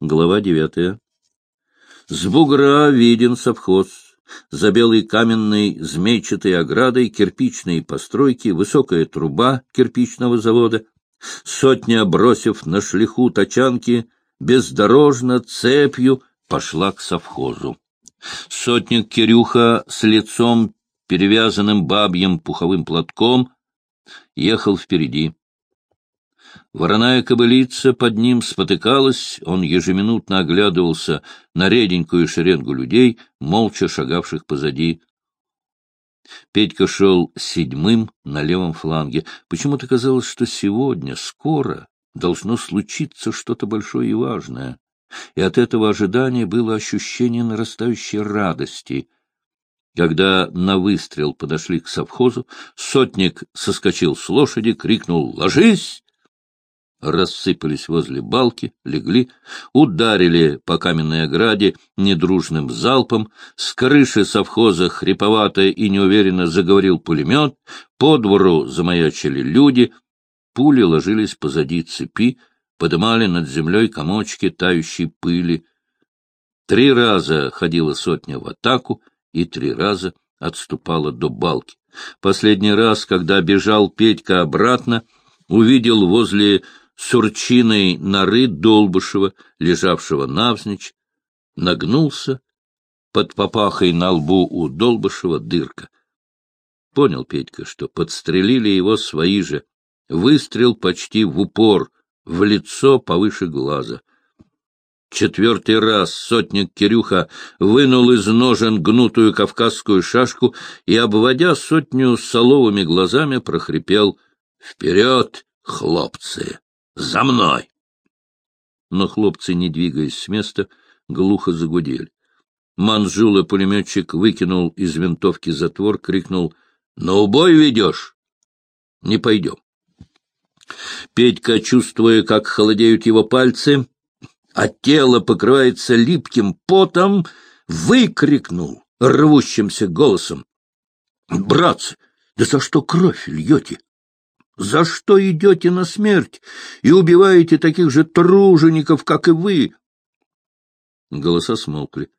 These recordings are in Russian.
Глава девятая. С бугра виден совхоз. За белой каменной змейчатой оградой кирпичные постройки, высокая труба кирпичного завода. Сотня, бросив на шлиху тачанки, бездорожно цепью пошла к совхозу. Сотник Кирюха с лицом, перевязанным бабьим пуховым платком, ехал впереди. Вороная кобылица под ним спотыкалась, он ежеминутно оглядывался на реденькую шеренгу людей, молча шагавших позади. Петька шел седьмым на левом фланге. Почему-то казалось, что сегодня, скоро, должно случиться что-то большое и важное. И от этого ожидания было ощущение нарастающей радости. Когда на выстрел подошли к совхозу, сотник соскочил с лошади, крикнул «Ложись!» Рассыпались возле балки, легли, ударили по каменной ограде недружным залпом, с крыши совхоза хриповато и неуверенно заговорил пулемет, по двору замаячили люди, пули ложились позади цепи, подымали над землей комочки тающей пыли. Три раза ходила сотня в атаку и три раза отступала до балки. Последний раз, когда бежал Петька обратно, увидел возле сурчиной норы Долбышева, лежавшего навзничь, нагнулся, под попахой на лбу у Долбышева дырка. Понял Петька, что подстрелили его свои же. Выстрел почти в упор, в лицо повыше глаза. Четвертый раз сотник Кирюха вынул из ножен гнутую кавказскую шашку и, обводя сотню соловыми глазами, прохрипел «Вперед, хлопцы!» За мной! Но хлопцы, не двигаясь с места, глухо загудели. Манжула-пулеметчик выкинул из винтовки затвор, крикнул «На убой ведешь?» «Не пойдем». Петька, чувствуя, как холодеют его пальцы, а тело покрывается липким потом, выкрикнул рвущимся голосом. — Братцы, да за что кровь льете? За что идете на смерть и убиваете таких же тружеников, как и вы? Голоса смолкли.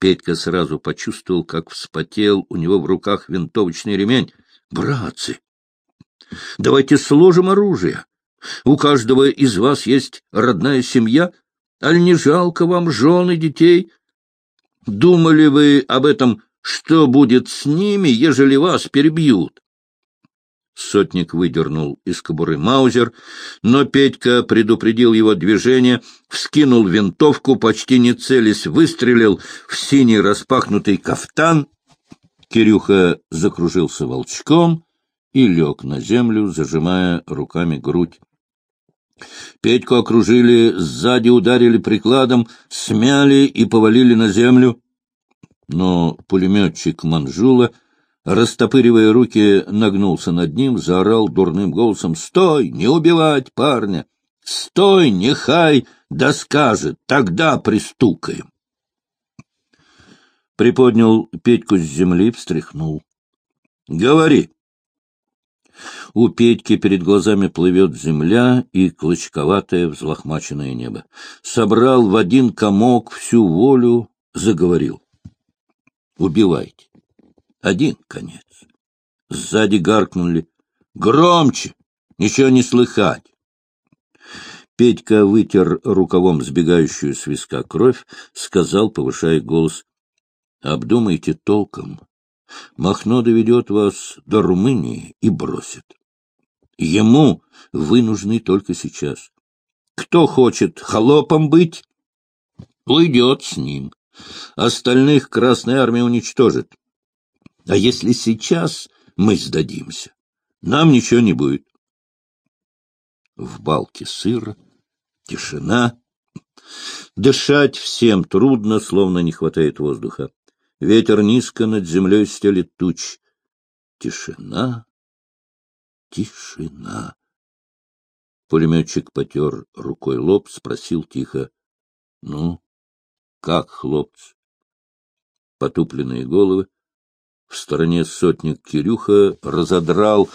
Петька сразу почувствовал, как вспотел у него в руках винтовочный ремень. «Братцы, давайте сложим оружие. У каждого из вас есть родная семья. Аль не жалко вам жены, детей? Думали вы об этом, что будет с ними, ежели вас перебьют? Сотник выдернул из кобуры маузер, но Петька предупредил его движение, вскинул винтовку, почти не целясь, выстрелил в синий распахнутый кафтан. Кирюха закружился волчком и лег на землю, зажимая руками грудь. Петьку окружили, сзади ударили прикладом, смяли и повалили на землю. Но пулеметчик Манжула — растопыривая руки, нагнулся над ним, заорал дурным голосом «Стой! Не убивать парня! Стой! Нехай да скажет! Тогда пристукаем!» Приподнял Петьку с земли, встряхнул. «Говори!» У Петьки перед глазами плывет земля и клочковатое взлохмаченное небо. Собрал в один комок всю волю, заговорил. «Убивайте! Один конец. Сзади гаркнули. «Громче! Ничего не слыхать!» Петька вытер рукавом сбегающую с виска кровь, сказал, повышая голос, «Обдумайте толком. Махно доведет вас до Румынии и бросит. Ему вы нужны только сейчас. Кто хочет холопом быть, уйдет с ним. Остальных Красная Армия уничтожит. А если сейчас мы сдадимся, нам ничего не будет. В балке сыро, тишина. Дышать всем трудно, словно не хватает воздуха. Ветер низко над землей стелит туч. Тишина, тишина. Пулеметчик потер рукой лоб, спросил тихо. — Ну, как, хлопцы? Потупленные головы, в стороне сотник Кирюха разодрал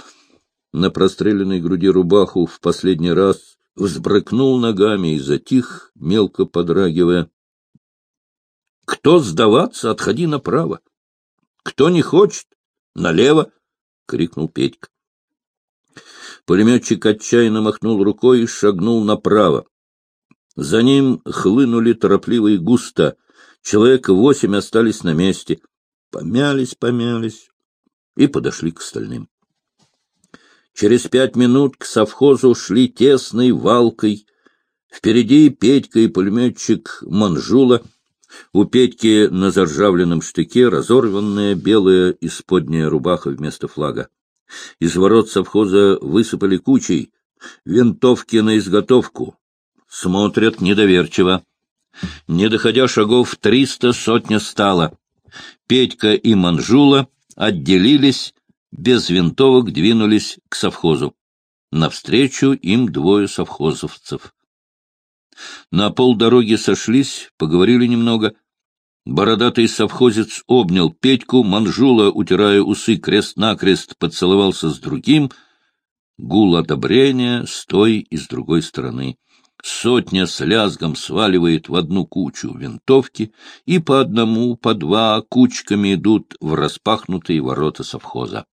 на простреленной груди рубаху в последний раз, взбрыкнул ногами и затих, мелко подрагивая. — Кто сдаваться, отходи направо. Кто не хочет, налево, — крикнул Петька. Пулеметчик отчаянно махнул рукой и шагнул направо. За ним хлынули торопливо и густо. Человек восемь остались на месте. Помялись, помялись и подошли к остальным. Через пять минут к совхозу шли тесной валкой. Впереди Петька и пулеметчик Манжула. У Петьки на заржавленном штыке разорванная белая исподняя рубаха вместо флага. Из ворот совхоза высыпали кучей. Винтовки на изготовку. Смотрят недоверчиво. Не доходя шагов триста, сотня стала. Петька и Манжула отделились, без винтовок двинулись к совхозу. Навстречу им двое совхозовцев. На полдороги сошлись, поговорили немного — Бородатый совхозец обнял Петьку, Манжула, утирая усы крест-накрест, поцеловался с другим. Гул одобрения с той и с другой стороны. Сотня с лязгом сваливает в одну кучу винтовки, и по одному, по два кучками идут в распахнутые ворота совхоза.